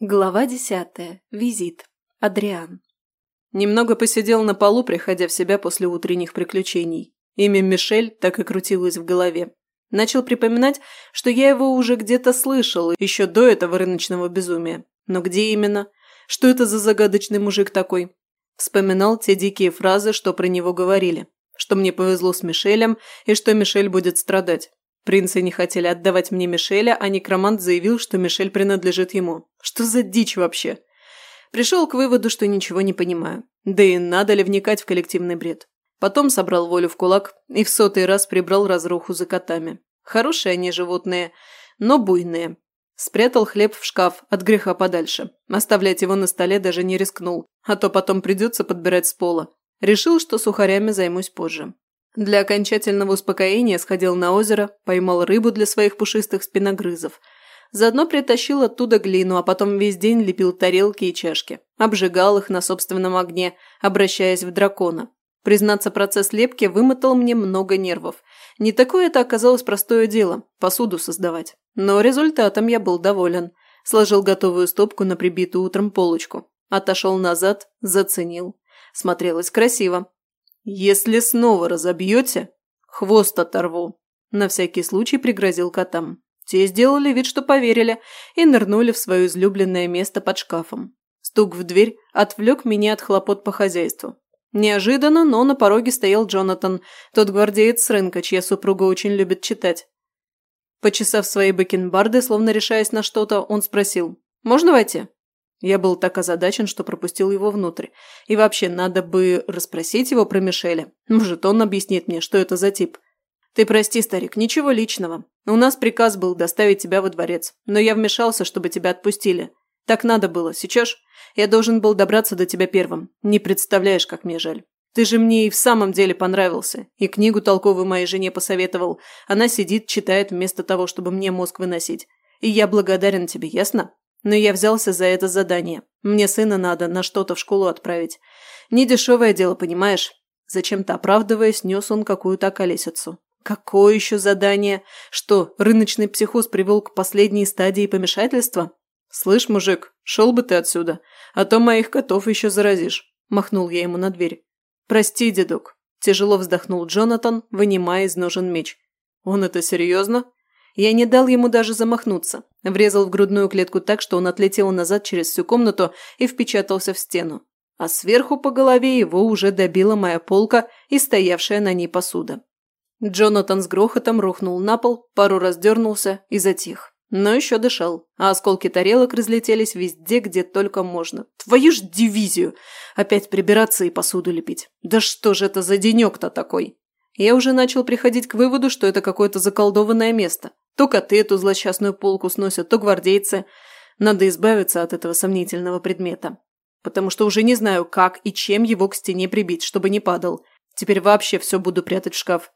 Глава десятая. Визит. Адриан. Немного посидел на полу, приходя в себя после утренних приключений. Имя Мишель так и крутилось в голове. Начал припоминать, что я его уже где-то слышал, еще до этого рыночного безумия. Но где именно? Что это за загадочный мужик такой? Вспоминал те дикие фразы, что про него говорили. Что мне повезло с Мишелем, и что Мишель будет страдать. Принцы не хотели отдавать мне Мишеля, а некромант заявил, что Мишель принадлежит ему. Что за дичь вообще? Пришел к выводу, что ничего не понимаю. Да и надо ли вникать в коллективный бред. Потом собрал волю в кулак и в сотый раз прибрал разруху за котами. Хорошие они животные, но буйные. Спрятал хлеб в шкаф от греха подальше. Оставлять его на столе даже не рискнул, а то потом придется подбирать с пола. Решил, что сухарями займусь позже. Для окончательного успокоения сходил на озеро, поймал рыбу для своих пушистых спиногрызов. Заодно притащил оттуда глину, а потом весь день лепил тарелки и чашки. Обжигал их на собственном огне, обращаясь в дракона. Признаться, процесс лепки вымотал мне много нервов. Не такое это оказалось простое дело – посуду создавать. Но результатом я был доволен. Сложил готовую стопку на прибитую утром полочку. Отошел назад, заценил. Смотрелось красиво. «Если снова разобьете, хвост оторву», – на всякий случай пригрозил котам. Те сделали вид, что поверили, и нырнули в свое излюбленное место под шкафом. Стук в дверь отвлек меня от хлопот по хозяйству. Неожиданно, но на пороге стоял Джонатан, тот гвардеец с рынка, чья супруга очень любит читать. Почесав свои бакенбарды, словно решаясь на что-то, он спросил «Можно войти?» Я был так озадачен, что пропустил его внутрь. И вообще, надо бы расспросить его про Мишеля. Может, он объяснит мне, что это за тип. Ты прости, старик, ничего личного. У нас приказ был доставить тебя во дворец. Но я вмешался, чтобы тебя отпустили. Так надо было. Сейчас я должен был добраться до тебя первым. Не представляешь, как мне жаль. Ты же мне и в самом деле понравился. И книгу толковую моей жене посоветовал. Она сидит, читает вместо того, чтобы мне мозг выносить. И я благодарен тебе, ясно? Но я взялся за это задание. Мне сына надо на что-то в школу отправить. Не дешевое дело, понимаешь? Зачем-то оправдываясь, нес он какую-то колесицу. Какое еще задание? Что, рыночный психоз привел к последней стадии помешательства? Слышь, мужик, шел бы ты отсюда, а то моих котов еще заразишь. Махнул я ему на дверь. Прости, дедок. Тяжело вздохнул Джонатан, вынимая из ножен меч. Он это серьезно? Я не дал ему даже замахнуться. Врезал в грудную клетку так, что он отлетел назад через всю комнату и впечатался в стену. А сверху по голове его уже добила моя полка и стоявшая на ней посуда. Джонатан с грохотом рухнул на пол, пару раз дернулся и затих. Но еще дышал, а осколки тарелок разлетелись везде, где только можно. Твою ж дивизию! Опять прибираться и посуду лепить. Да что же это за денек-то такой? Я уже начал приходить к выводу, что это какое-то заколдованное место. То коты эту злосчастную полку сносят, то гвардейцы. Надо избавиться от этого сомнительного предмета. Потому что уже не знаю, как и чем его к стене прибить, чтобы не падал. Теперь вообще все буду прятать в шкаф.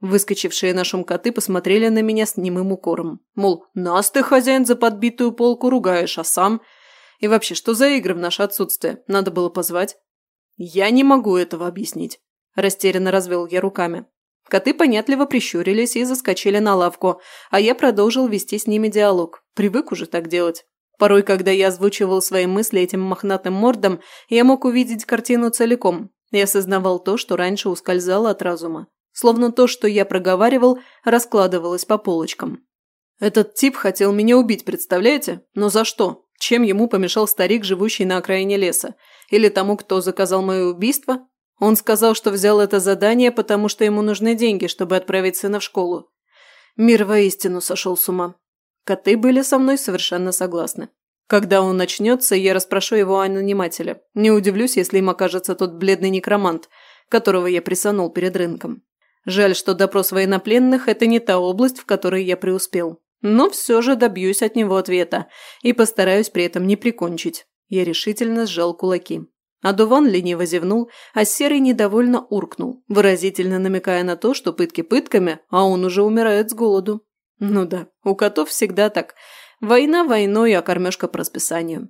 Выскочившие на шум коты посмотрели на меня с немым укором. Мол, нас ты, хозяин, за подбитую полку ругаешь, а сам... И вообще, что за игры в наше отсутствие? Надо было позвать. Я не могу этого объяснить. Растерянно развел я руками. Коты понятливо прищурились и заскочили на лавку, а я продолжил вести с ними диалог. Привык уже так делать. Порой, когда я озвучивал свои мысли этим мохнатым мордом, я мог увидеть картину целиком и осознавал то, что раньше ускользало от разума. Словно то, что я проговаривал, раскладывалось по полочкам. Этот тип хотел меня убить, представляете? Но за что? Чем ему помешал старик, живущий на окраине леса? Или тому, кто заказал мое убийство? Он сказал, что взял это задание, потому что ему нужны деньги, чтобы отправить сына в школу. Мир воистину сошел с ума. Коты были со мной совершенно согласны. Когда он начнется, я расспрошу его о нанимателе. Не удивлюсь, если им окажется тот бледный некромант, которого я присанул перед рынком. Жаль, что допрос военнопленных – это не та область, в которой я преуспел. Но все же добьюсь от него ответа и постараюсь при этом не прикончить. Я решительно сжал кулаки. А Дуван лениво зевнул, а Серый недовольно уркнул, выразительно намекая на то, что пытки пытками, а он уже умирает с голоду. Ну да, у котов всегда так. Война войной, а кормежка по расписанию.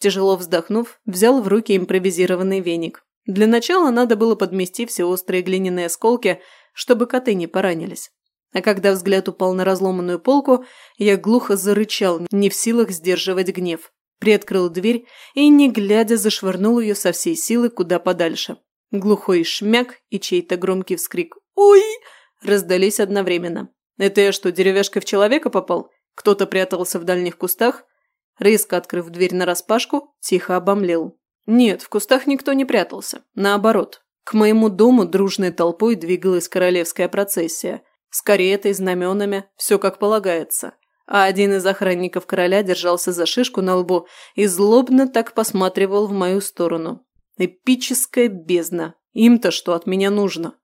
Тяжело вздохнув, взял в руки импровизированный веник. Для начала надо было подмести все острые глиняные осколки, чтобы коты не поранились. А когда взгляд упал на разломанную полку, я глухо зарычал, не в силах сдерживать гнев. Приоткрыл дверь и, не глядя, зашвырнул ее со всей силы куда подальше. Глухой шмяк и чей-то громкий вскрик «Ой!» раздались одновременно. «Это я что, деревяшкой в человека попал? Кто-то прятался в дальних кустах?» Резко открыв дверь нараспашку, тихо обомлел. Нет, в кустах никто не прятался. Наоборот. К моему дому дружной толпой двигалась королевская процессия. С каретой, знаменами, все как полагается. А один из охранников короля держался за шишку на лбу и злобно так посматривал в мою сторону. Эпическая бездна. Им-то что от меня нужно?